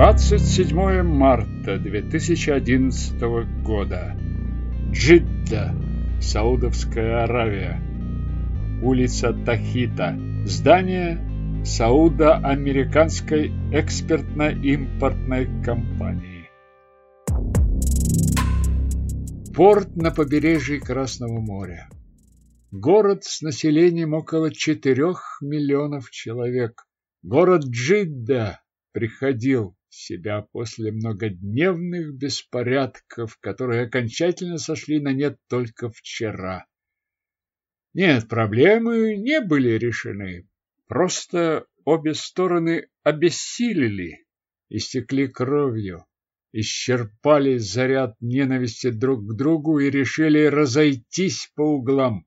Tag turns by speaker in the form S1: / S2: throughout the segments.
S1: 27 марта 2011 года. Джидда, Саудовская Аравия. Улица Тахита. Здание Саудо-Американской экспертно-импортной компании. Порт на побережье Красного моря. Город с населением около 4 миллионов человек. Город Джидда приходил себя после многодневных беспорядков, которые окончательно сошли на нет только вчера. Нет, проблемы не были решены. Просто обе стороны обессилели, истекли кровью, исчерпали заряд ненависти друг к другу и решили разойтись по углам.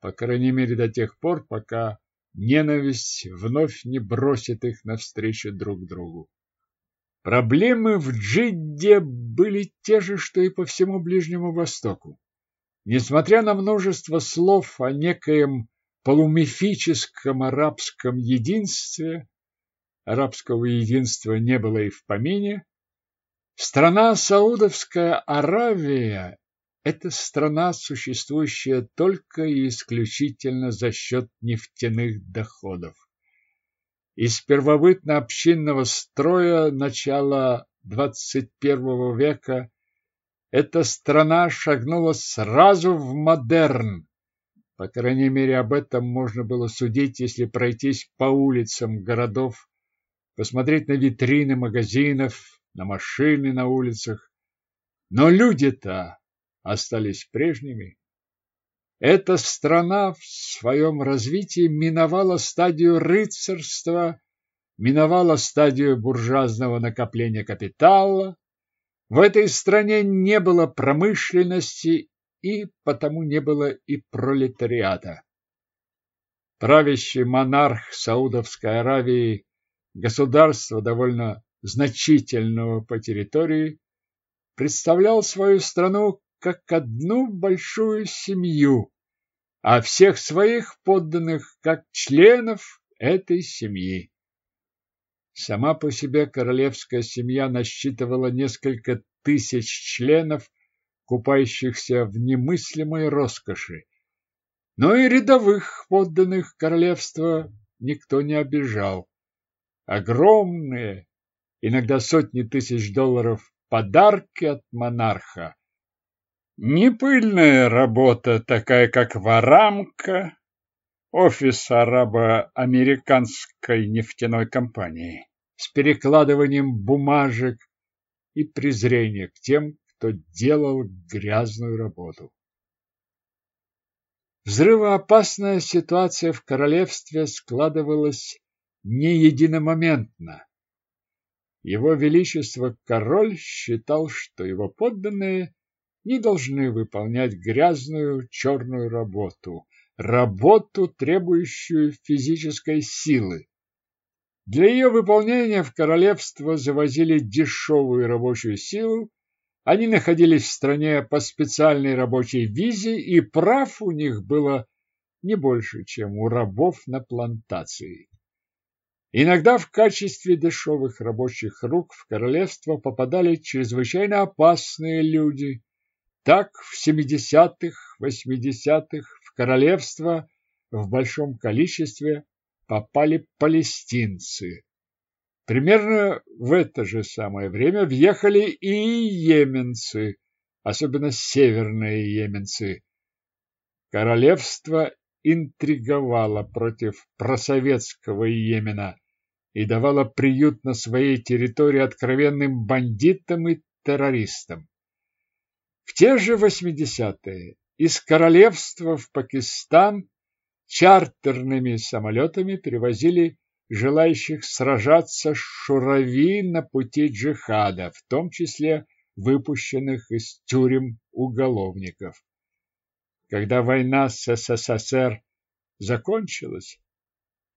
S1: По крайней мере, до тех пор, пока ненависть вновь не бросит их навстречу друг другу. Проблемы в Джидде были те же, что и по всему Ближнему Востоку. Несмотря на множество слов о некоем полумифическом арабском единстве, арабского единства не было и в помине, страна Саудовская Аравия – это страна, существующая только и исключительно за счет нефтяных доходов из первобытно-общинного строя начала XXI века эта страна шагнула сразу в модерн. По крайней мере, об этом можно было судить, если пройтись по улицам городов, посмотреть на витрины магазинов, на машины на улицах. Но люди-то остались прежними. Эта страна в своем развитии миновала стадию рыцарства, миновала стадию буржуазного накопления капитала. В этой стране не было промышленности и потому не было и пролетариата. Правящий монарх Саудовской Аравии, государства довольно значительного по территории, представлял свою страну как одну большую семью, а всех своих подданных как членов этой семьи. Сама по себе королевская семья насчитывала несколько тысяч членов, купающихся в немыслимой роскоши. Но и рядовых подданных королевства никто не обижал. Огромные, иногда сотни тысяч долларов подарки от монарха не пыльная работа, такая как Варамка, офис арабо-американской нефтяной компании, с перекладыванием бумажек и презрение к тем, кто делал грязную работу. Взрывоопасная ситуация в королевстве складывалась не единомоментно. Его Величество король считал, что его подданные не должны выполнять грязную черную работу, работу, требующую физической силы. Для ее выполнения в королевство завозили дешевую рабочую силу, они находились в стране по специальной рабочей визе, и прав у них было не больше, чем у рабов на плантации. Иногда в качестве дешевых рабочих рук в королевство попадали чрезвычайно опасные люди, так в 70-х, 80-х в королевство в большом количестве попали палестинцы. Примерно в это же самое время въехали и йеменцы, особенно северные йеменцы. Королевство интриговало против просоветского Йемена и давало приют на своей территории откровенным бандитам и террористам. В те же 80-е из королевства в Пакистан чартерными самолетами перевозили желающих сражаться с шурави на пути джихада, в том числе выпущенных из тюрем уголовников. Когда война с СССР закончилась,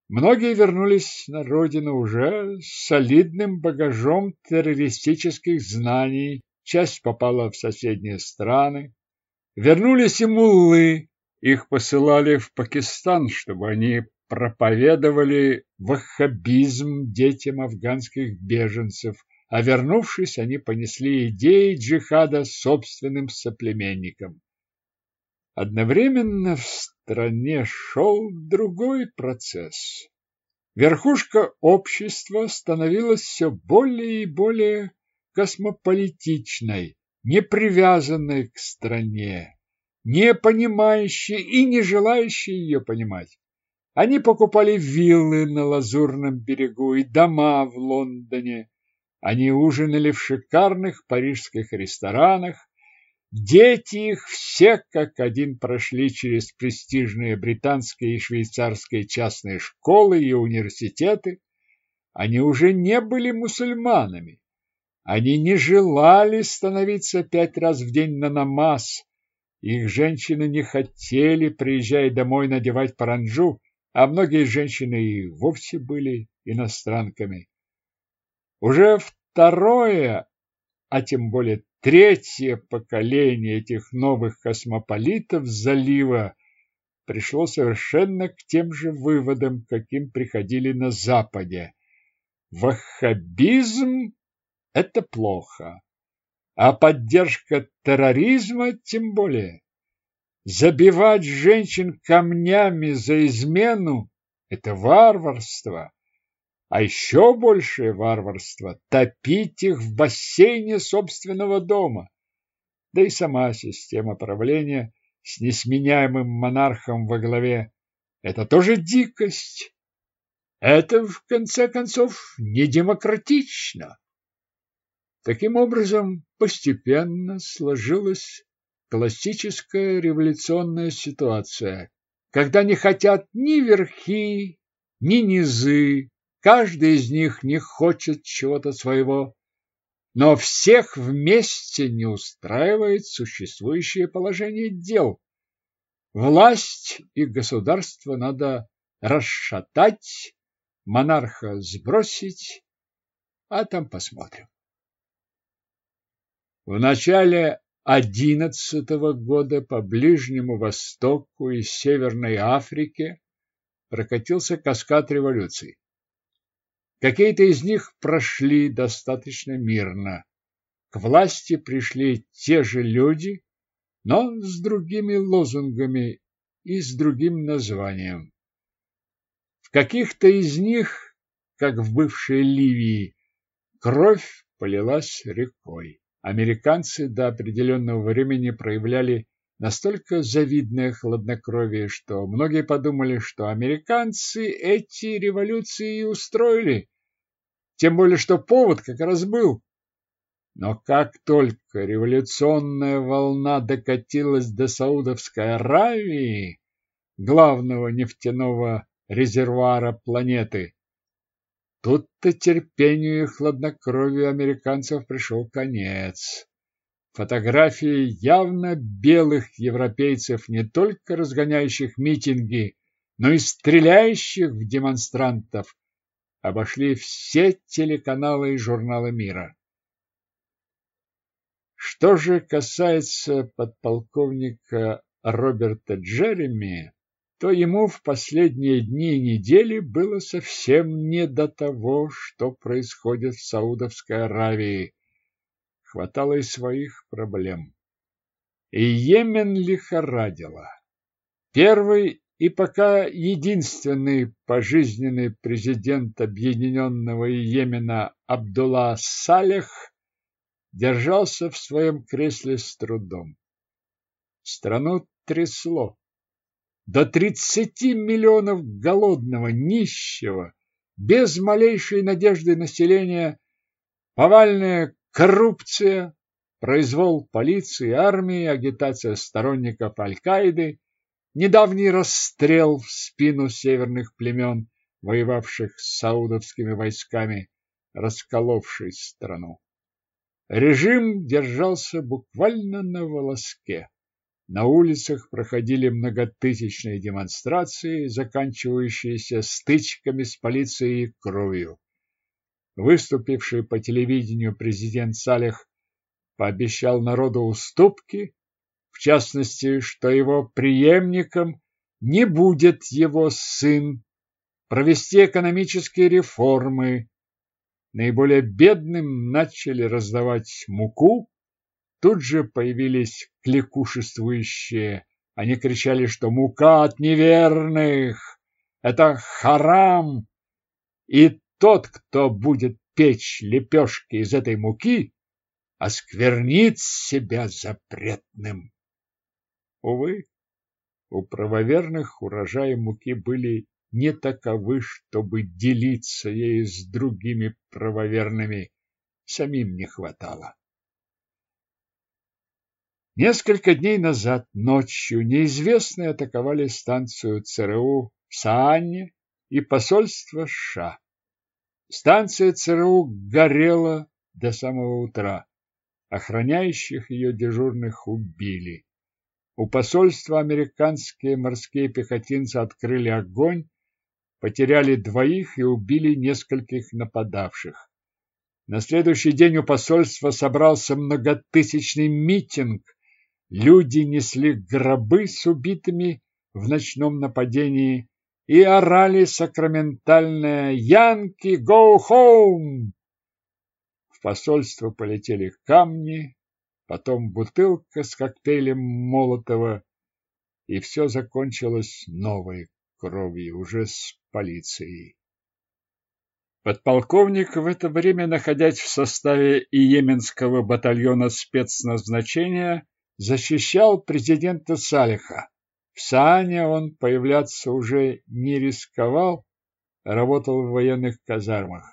S1: многие вернулись на родину уже с солидным багажом террористических знаний часть попала в соседние страны. Вернулись и муллы, их посылали в Пакистан, чтобы они проповедовали ваххабизм детям афганских беженцев, а вернувшись, они понесли идеи джихада собственным соплеменникам. Одновременно в стране шел другой процесс. Верхушка общества становилась все более и более космополитичной, не привязанной к стране, не понимающей и не желающей ее понимать. Они покупали виллы на Лазурном берегу и дома в Лондоне. Они ужинали в шикарных парижских ресторанах. Дети их все как один прошли через престижные британские и швейцарские частные школы и университеты. Они уже не были мусульманами. Они не желали становиться пять раз в день на намаз. Их женщины не хотели, приезжая домой, надевать паранджу, а многие женщины и вовсе были иностранками. Уже второе, а тем более третье поколение этих новых космополитов залива пришло совершенно к тем же выводам, каким приходили на Западе. Ваххабизм – это плохо, а поддержка терроризма тем более. Забивать женщин камнями за измену – это варварство. А еще большее варварство – топить их в бассейне собственного дома. Да и сама система правления с несменяемым монархом во главе – это тоже дикость. Это, в конце концов, не демократично. Таким образом, постепенно сложилась классическая революционная ситуация, когда не хотят ни верхи, ни низы, каждый из них не хочет чего-то своего, но всех вместе не устраивает существующее положение дел. Власть и государство надо расшатать, монарха сбросить, а там посмотрим. В начале одиннадцатого года по Ближнему Востоку и Северной Африке прокатился каскад революций. Какие-то из них прошли достаточно мирно. К власти пришли те же люди, но с другими лозунгами и с другим названием. В каких-то из них, как в бывшей Ливии, кровь полилась рекой. Американцы до определенного времени проявляли настолько завидное хладнокровие, что многие подумали, что американцы эти революции и устроили, тем более что повод как раз был. Но как только революционная волна докатилась до Саудовской Аравии, главного нефтяного резервуара планеты, Тут-то терпению и хладнокровию американцев пришел конец. Фотографии явно белых европейцев, не только разгоняющих митинги, но и стреляющих в демонстрантов, обошли все телеканалы и журналы мира. Что же касается подполковника Роберта Джереми, то ему в последние дни и недели было совсем не до того, что происходит в Саудовской Аравии. Хватало и своих проблем. И Йемен лихорадила. Первый и пока единственный пожизненный президент Объединенного Йемена Абдулла Салех держался в своем кресле с трудом. Страну трясло до 30 миллионов голодного, нищего, без малейшей надежды населения, повальная коррупция, произвол полиции, армии, агитация сторонников Аль-Каиды, недавний расстрел в спину северных племен, воевавших с саудовскими войсками, расколовший страну. Режим держался буквально на волоске. На улицах проходили многотысячные демонстрации, заканчивающиеся стычками с полицией и кровью. Выступивший по телевидению президент Салех пообещал народу уступки, в частности, что его преемником не будет его сын провести экономические реформы. Наиболее бедным начали раздавать муку. Тут же появились кликушествующие. Они кричали, что мука от неверных – это харам. И тот, кто будет печь лепешки из этой муки, осквернит себя запретным. Увы, у правоверных урожаи муки были не таковы, чтобы делиться ею с другими правоверными. Самим не хватало. Несколько дней назад ночью неизвестные атаковали станцию ЦРУ в Саанне и посольство США. Станция ЦРУ горела до самого утра. Охраняющих ее дежурных убили. У посольства американские морские пехотинцы открыли огонь, потеряли двоих и убили нескольких нападавших. На следующий день у посольства собрался многотысячный митинг. Люди несли гробы с убитыми в ночном нападении и орали сакраментальное «Янки, go home!». В посольство полетели камни, потом бутылка с коктейлем Молотова, и все закончилось новой кровью, уже с полицией. Подполковник, в это время находясь в составе Йеменского батальона спецназначения, защищал президента Салиха. В Саане он появляться уже не рисковал, работал в военных казармах.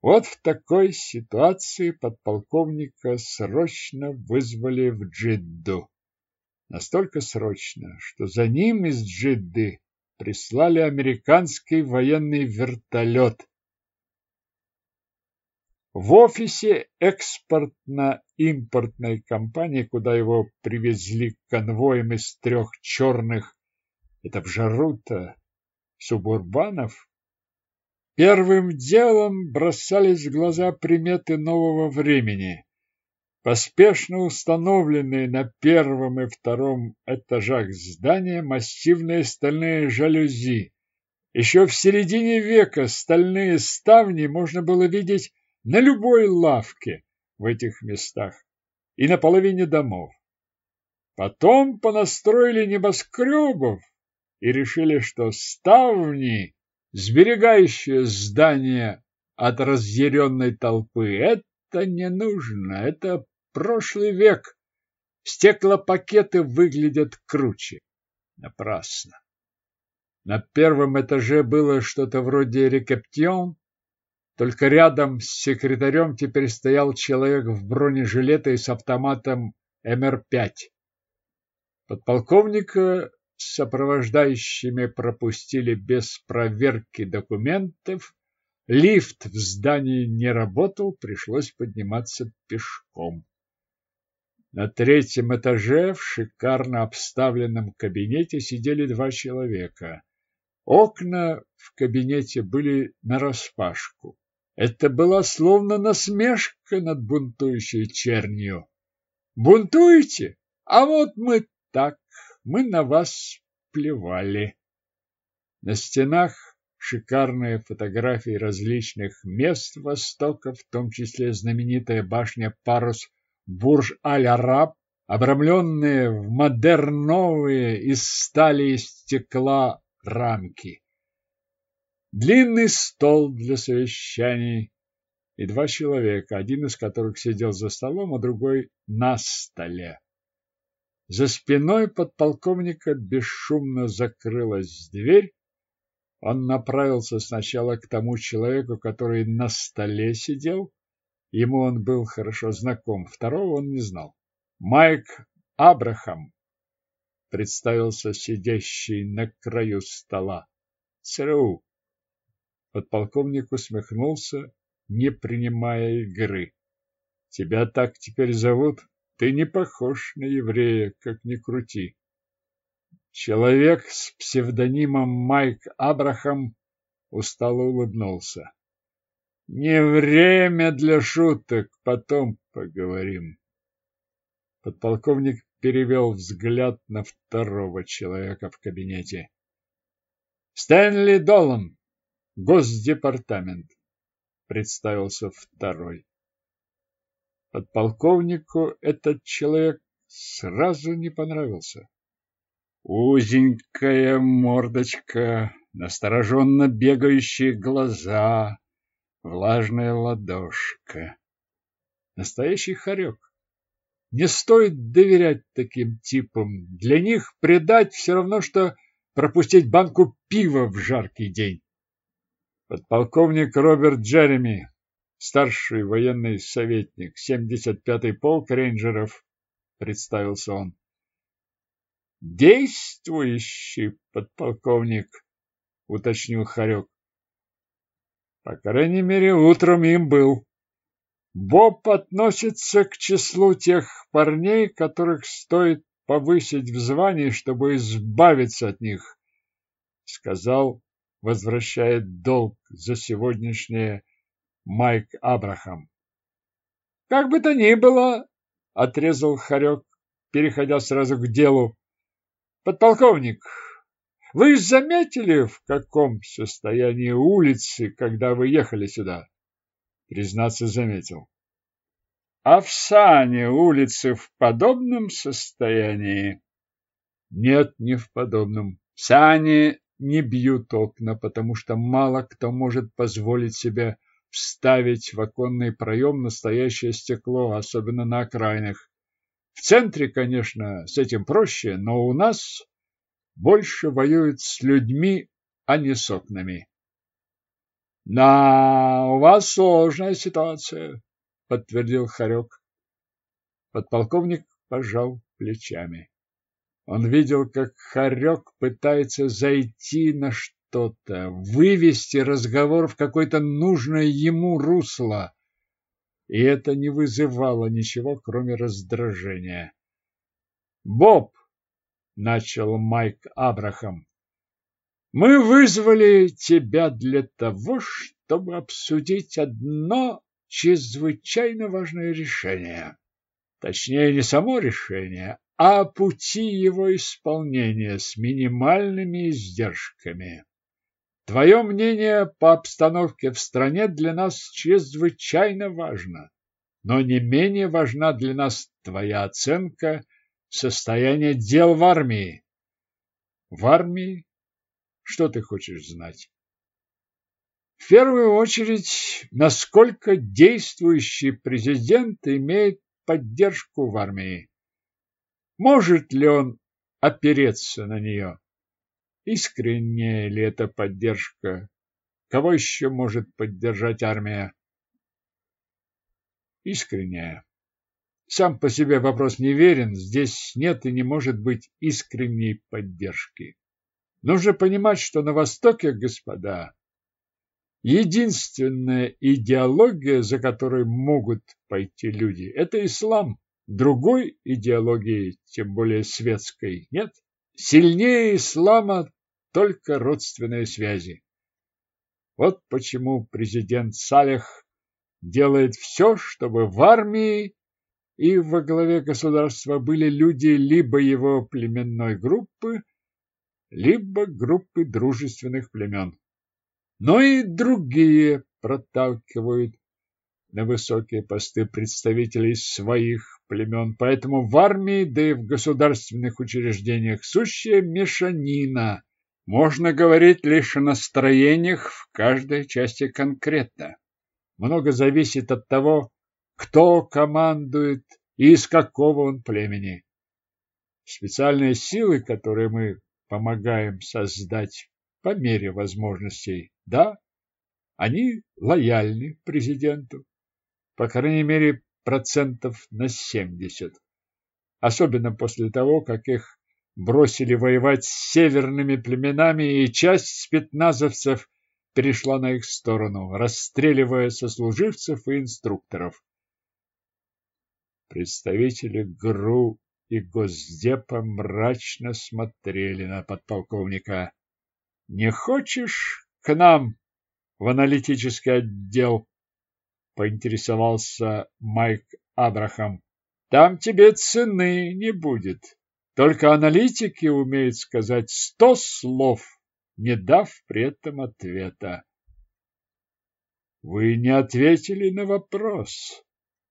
S1: Вот в такой ситуации подполковника срочно вызвали в Джидду. Настолько срочно, что за ним из Джидды прислали американский военный вертолет. В офисе экспортно-импортной компании, куда его привезли конвоем из трех черных, это в жару-то, субурбанов, Первым делом бросались в глаза приметы нового времени, поспешно установленные на первом и втором этажах здания массивные стальные жалюзи. Еще в середине века стальные ставни можно было видеть на любой лавке в этих местах и на половине домов. Потом понастроили небоскребов и решили, что ставни сберегающее здание от разъяренной толпы. Это не нужно, это прошлый век. Стеклопакеты выглядят круче. Напрасно. На первом этаже было что-то вроде рекептион, только рядом с секретарем теперь стоял человек в бронежилете и с автоматом МР-5. Подполковника сопровождающими пропустили без проверки документов. Лифт в здании не работал, пришлось подниматься пешком. На третьем этаже в шикарно обставленном кабинете сидели два человека. Окна в кабинете были нараспашку. Это была словно насмешка над бунтующей чернью. Бунтуете? А вот мы так мы на вас плевали. На стенах шикарные фотографии различных мест Востока, в том числе знаменитая башня Парус Бурж-Аль-Араб, обрамленные в модерновые из стали и стекла рамки. Длинный стол для совещаний и два человека, один из которых сидел за столом, а другой на столе. За спиной подполковника бесшумно закрылась дверь. Он направился сначала к тому человеку, который на столе сидел. Ему он был хорошо знаком, второго он не знал. Майк Абрахам представился сидящий на краю стола. ЦРУ. Подполковник усмехнулся, не принимая игры. Тебя так теперь зовут? Ты не похож на еврея, как ни крути. Человек с псевдонимом Майк Абрахам устало улыбнулся. Не время для шуток, потом поговорим. Подполковник перевел взгляд на второго человека в кабинете. Стэнли Долан, Госдепартамент, представился второй. Подполковнику этот человек сразу не понравился. Узенькая мордочка, настороженно бегающие глаза, влажная ладошка. Настоящий хорек. Не стоит доверять таким типам. Для них предать все равно, что пропустить банку пива в жаркий день. Подполковник Роберт Джереми, старший военный советник, 75-й полк рейнджеров, представился он. Действующий подполковник, уточнил Харек. По крайней мере, утром им был. Боб относится к числу тех парней, которых стоит повысить в звании, чтобы избавиться от них, сказал, возвращая долг за сегодняшнее Майк Абрахам. Как бы то ни было, отрезал Харек, переходя сразу к делу. Подполковник, вы заметили, в каком состоянии улицы, когда вы ехали сюда? признаться, заметил. А в Сане улицы в подобном состоянии? Нет, не в подобном. В Сане не бьют окна, потому что мало кто может позволить себе вставить в оконный проем настоящее стекло, особенно на окраинах. В центре, конечно, с этим проще, но у нас больше воюют с людьми, а не с окнами. Да, у вас сложная ситуация, подтвердил Харек. Подполковник пожал плечами. Он видел, как Харек пытается зайти на что-то, вывести разговор в какое-то нужное ему русло, и это не вызывало ничего, кроме раздражения. «Боб!» — начал Майк Абрахам. Мы вызвали тебя для того, чтобы обсудить одно чрезвычайно важное решение. Точнее, не само решение, а пути его исполнения с минимальными издержками. Твое мнение по обстановке в стране для нас чрезвычайно важно, но не менее важна для нас твоя оценка состояния дел в армии. В армии что ты хочешь знать? В первую очередь, насколько действующий президент имеет поддержку в армии. Может ли он опереться на нее? Искренняя ли эта поддержка? Кого еще может поддержать армия? Искренняя. Сам по себе вопрос неверен, здесь нет и не может быть искренней поддержки. Нужно понимать, что на Востоке, господа, единственная идеология, за которой могут пойти люди, это ислам. Другой идеологии, тем более светской, нет. Сильнее ислама только родственные связи. Вот почему президент Салех делает все, чтобы в армии и во главе государства были люди либо его племенной группы, либо группы дружественных племен. Но и другие проталкивают на высокие посты представителей своих племен, поэтому в армии, да и в государственных учреждениях сущая мешанина. Можно говорить лишь о настроениях в каждой части конкретно. Много зависит от того, кто командует и из какого он племени. Специальные силы, которые мы помогаем создать по мере возможностей. Да, они лояльны президенту, по крайней мере, процентов на 70. Особенно после того, как их бросили воевать с северными племенами, и часть спецназовцев перешла на их сторону, расстреливая сослуживцев и инструкторов. Представители ГРУ и Госдепа мрачно смотрели на подполковника. «Не хочешь к нам в аналитический отдел?» — поинтересовался Майк Абрахам. «Там тебе цены не будет. Только аналитики умеют сказать сто слов не дав при этом ответа. Вы не ответили на вопрос,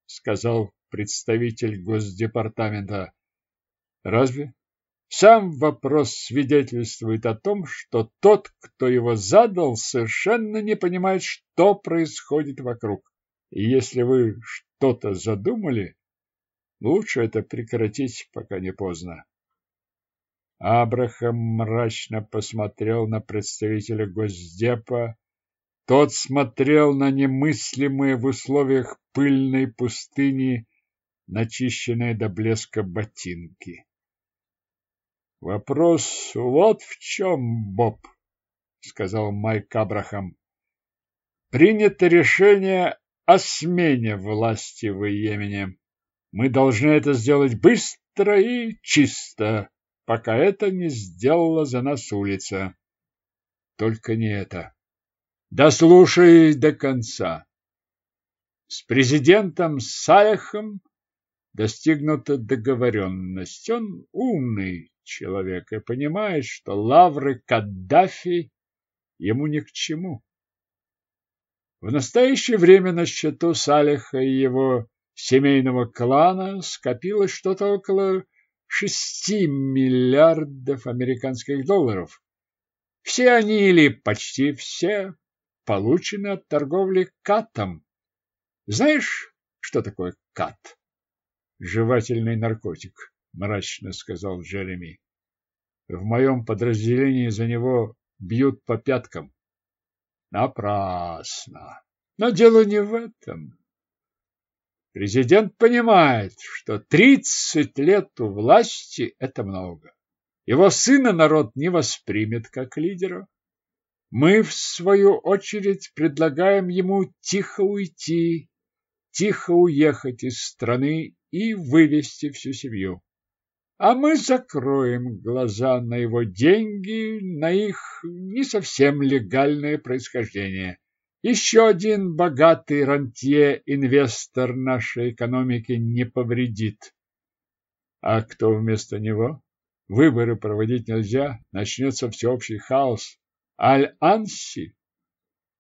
S1: сказал представитель Госдепартамента. Разве? Сам вопрос свидетельствует о том, что тот, кто его задал, совершенно не понимает, что происходит вокруг. И если вы что-то задумали, лучше это прекратить, пока не поздно. Абрахам мрачно посмотрел на представителя Госдепа. Тот смотрел на немыслимые в условиях пыльной пустыни начищенные до блеска ботинки. Вопрос вот в чем, Боб, сказал Майк Абрахам. Принято решение о смене власти в Йемене. Мы должны это сделать быстро и чисто, пока это не сделала за нас улица. Только не это. Дослушай до конца. С президентом Салехом достигнута договоренность. Он умный, человек и понимает, что лавры Каддафи ему ни к чему. В настоящее время на счету Салиха и его семейного клана скопилось что-то около шести миллиардов американских долларов. Все они или почти все получены от торговли катом. Знаешь, что такое кат? Жевательный наркотик мрачно сказал Джереми. В моем подразделении за него бьют по пяткам. Напрасно. Но дело не в этом. Президент понимает, что тридцать лет у власти – это много. Его сына народ не воспримет как лидера. Мы, в свою очередь, предлагаем ему тихо уйти, тихо уехать из страны и вывести всю семью а мы закроем глаза на его деньги, на их не совсем легальное происхождение. Еще один богатый рантье-инвестор нашей экономики не повредит. А кто вместо него? Выборы проводить нельзя, начнется всеобщий хаос. Аль-Анси?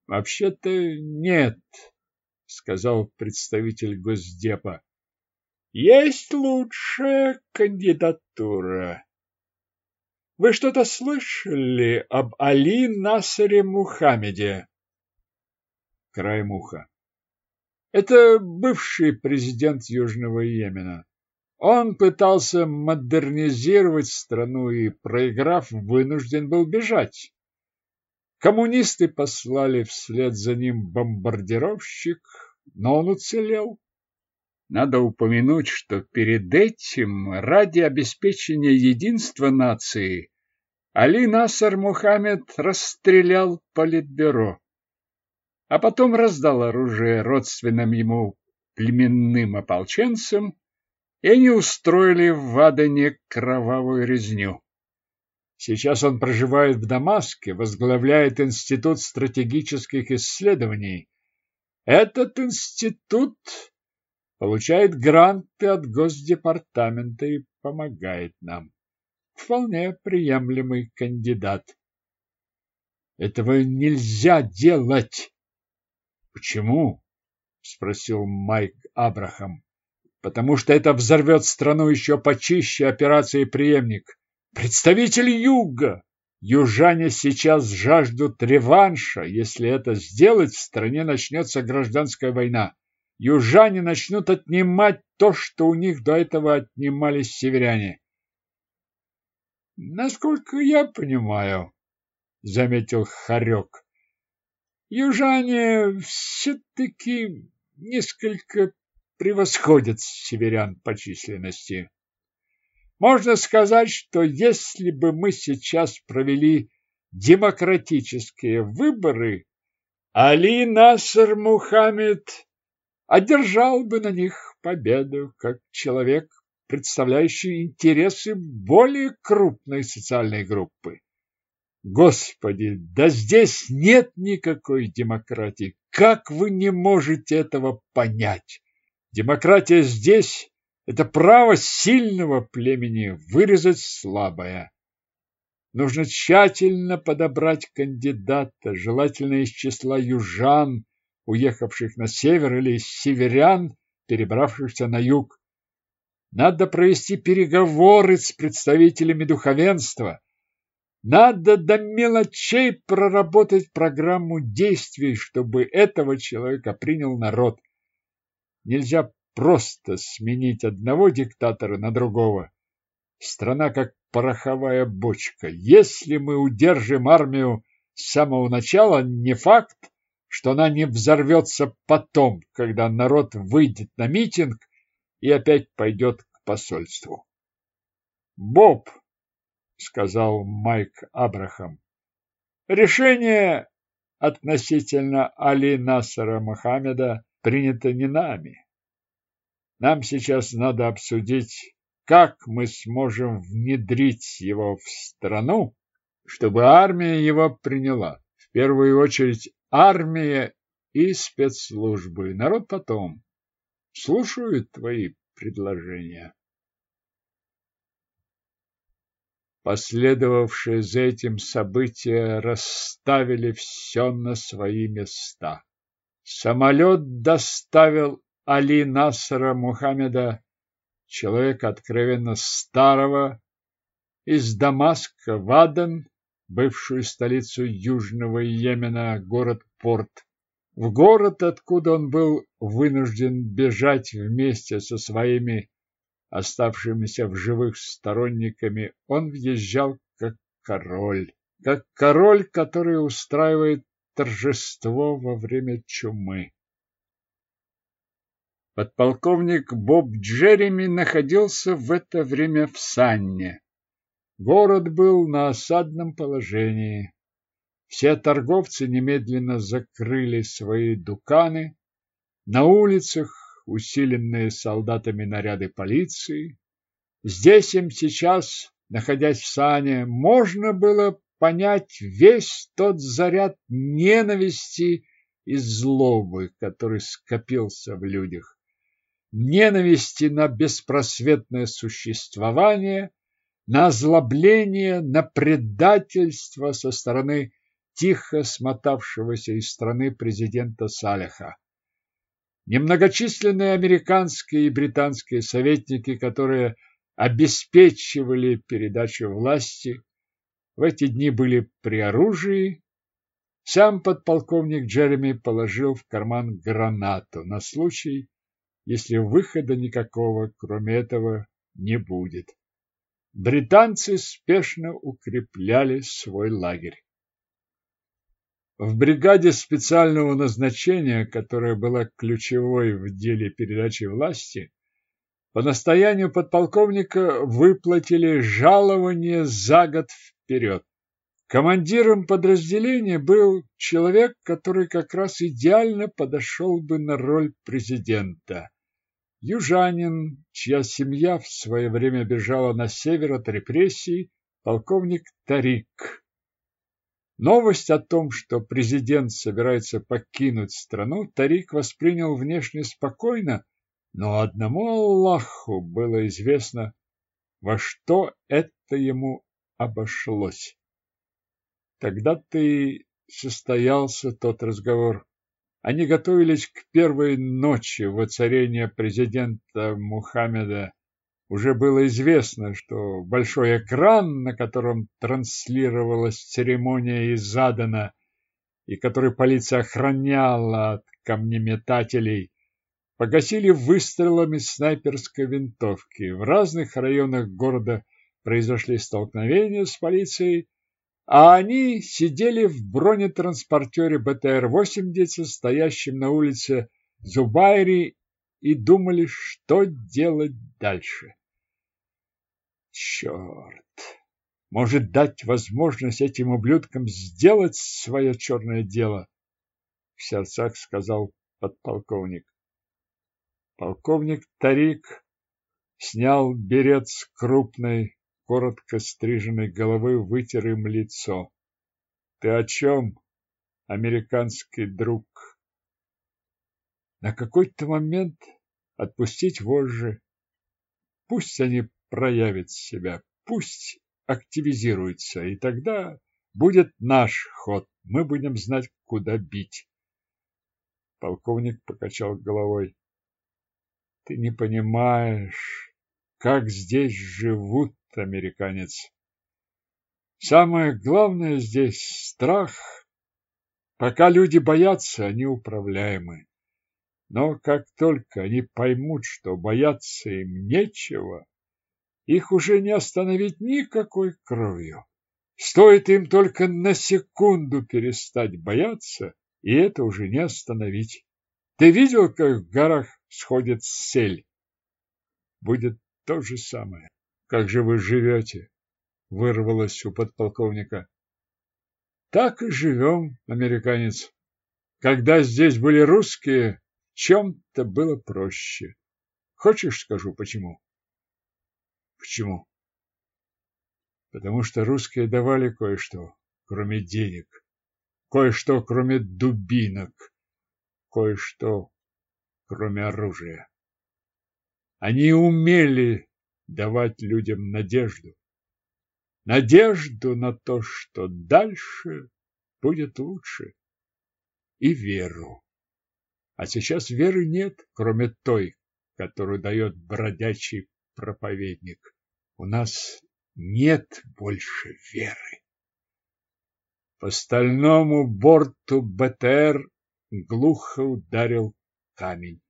S1: Вообще-то нет, сказал представитель Госдепа. Есть лучшая кандидатура. Вы что-то слышали об Али Насаре Мухаммеде? Край муха. Это бывший президент Южного Йемена. Он пытался модернизировать страну и, проиграв, вынужден был бежать. Коммунисты послали вслед за ним бомбардировщик, но он уцелел. Надо упомянуть, что перед этим, ради обеспечения единства нации, Али Насар Мухаммед расстрелял политбюро, а потом раздал оружие родственным ему племенным ополченцам, и они устроили в Адене кровавую резню. Сейчас он проживает в Дамаске, возглавляет Институт стратегических исследований. Этот институт получает гранты от Госдепартамента и помогает нам. Вполне приемлемый кандидат. Этого нельзя делать. Почему? спросил Майк Абрахам. Потому что это взорвет страну еще почище операции «Преемник». Представитель Юга! Южане сейчас жаждут реванша. Если это сделать, в стране начнется гражданская война южане начнут отнимать то, что у них до этого отнимали северяне. Насколько я понимаю, заметил Харек, южане все-таки несколько превосходят северян по численности. Можно сказать, что если бы мы сейчас провели демократические выборы, Али Наср Мухаммед одержал бы на них победу как человек, представляющий интересы более крупной социальной группы. Господи, да здесь нет никакой демократии. Как вы не можете этого понять? Демократия здесь – это право сильного племени вырезать слабое. Нужно тщательно подобрать кандидата, желательно из числа южан, уехавших на север, или северян, перебравшихся на юг. Надо провести переговоры с представителями духовенства. Надо до мелочей проработать программу действий, чтобы этого человека принял народ. Нельзя просто сменить одного диктатора на другого. Страна как пороховая бочка. Если мы удержим армию с самого начала, не факт, что она не взорвется потом, когда народ выйдет на митинг и опять пойдет к посольству. «Боб», — сказал Майк Абрахам, — «решение относительно Али Насара Мухаммеда принято не нами. Нам сейчас надо обсудить, как мы сможем внедрить его в страну, чтобы армия его приняла. В первую очередь армия и спецслужбы. Народ потом. Слушают твои предложения. Последовавшие за этим события расставили все на свои места. Самолет доставил Али Насара Мухаммеда, человека откровенно старого, из Дамаска в Аден, бывшую столицу Южного Йемена, город-порт, в город, откуда он был вынужден бежать вместе со своими оставшимися в живых сторонниками, он въезжал как король, как король, который устраивает торжество во время чумы. Подполковник Боб Джереми находился в это время в Санне. Город был на осадном положении. Все торговцы немедленно закрыли свои дуканы. На улицах усиленные солдатами наряды полиции. Здесь им сейчас, находясь в сане, можно было понять весь тот заряд ненависти и злобы, который скопился в людях ненависти на беспросветное существование, на озлобление, на предательство со стороны тихо смотавшегося из страны президента Салеха. Немногочисленные американские и британские советники, которые обеспечивали передачу власти, в эти дни были при оружии. Сам подполковник Джереми положил в карман гранату на случай, если выхода никакого, кроме этого, не будет. Британцы спешно укрепляли свой лагерь. В бригаде специального назначения, которая была ключевой в деле передачи власти, по настоянию подполковника выплатили жалование за год вперед. Командиром подразделения был человек, который как раз идеально подошел бы на роль президента. Южанин, чья семья в свое время бежала на север от репрессий, полковник Тарик. Новость о том, что президент собирается покинуть страну, Тарик воспринял внешне спокойно, но одному Аллаху было известно, во что это ему обошлось. Тогда-то и состоялся тот разговор. Они готовились к первой ночи воцарения президента Мухаммеда. Уже было известно, что большой экран, на котором транслировалась церемония из Адена, и который полиция охраняла от камнеметателей, погасили выстрелами снайперской винтовки. В разных районах города произошли столкновения с полицией, а они сидели в бронетранспортере БТР-80, стоящем на улице Зубайри, и думали, что делать дальше. Черт! Может дать возможность этим ублюдкам сделать свое черное дело, в сердцах сказал подполковник. Полковник Тарик снял берет с крупной коротко стриженной головы вытер им лицо. Ты о чем, американский друг? На какой-то момент отпустить вожжи. Пусть они проявят себя, пусть активизируется, и тогда будет наш ход. Мы будем знать, куда бить. Полковник покачал головой. Ты не понимаешь, как здесь живут, американец. Самое главное здесь страх. Пока люди боятся, они управляемы. Но как только они поймут, что бояться им нечего, их уже не остановить никакой кровью. Стоит им только на секунду перестать бояться, и это уже не остановить. Ты видел, как в горах сходит сель? Будет то же самое. Как же вы живете? Вырвалось у подполковника. Так и живем, американец. Когда здесь были русские, чем-то было проще. Хочешь, скажу, почему? Почему? Потому что русские давали кое-что, кроме денег, кое-что, кроме дубинок, кое-что, кроме оружия. Они умели давать людям надежду. Надежду на то, что дальше будет лучше. И веру. А сейчас веры нет, кроме той, которую дает бродячий проповедник. У нас нет больше веры. По стальному борту БТР глухо ударил камень.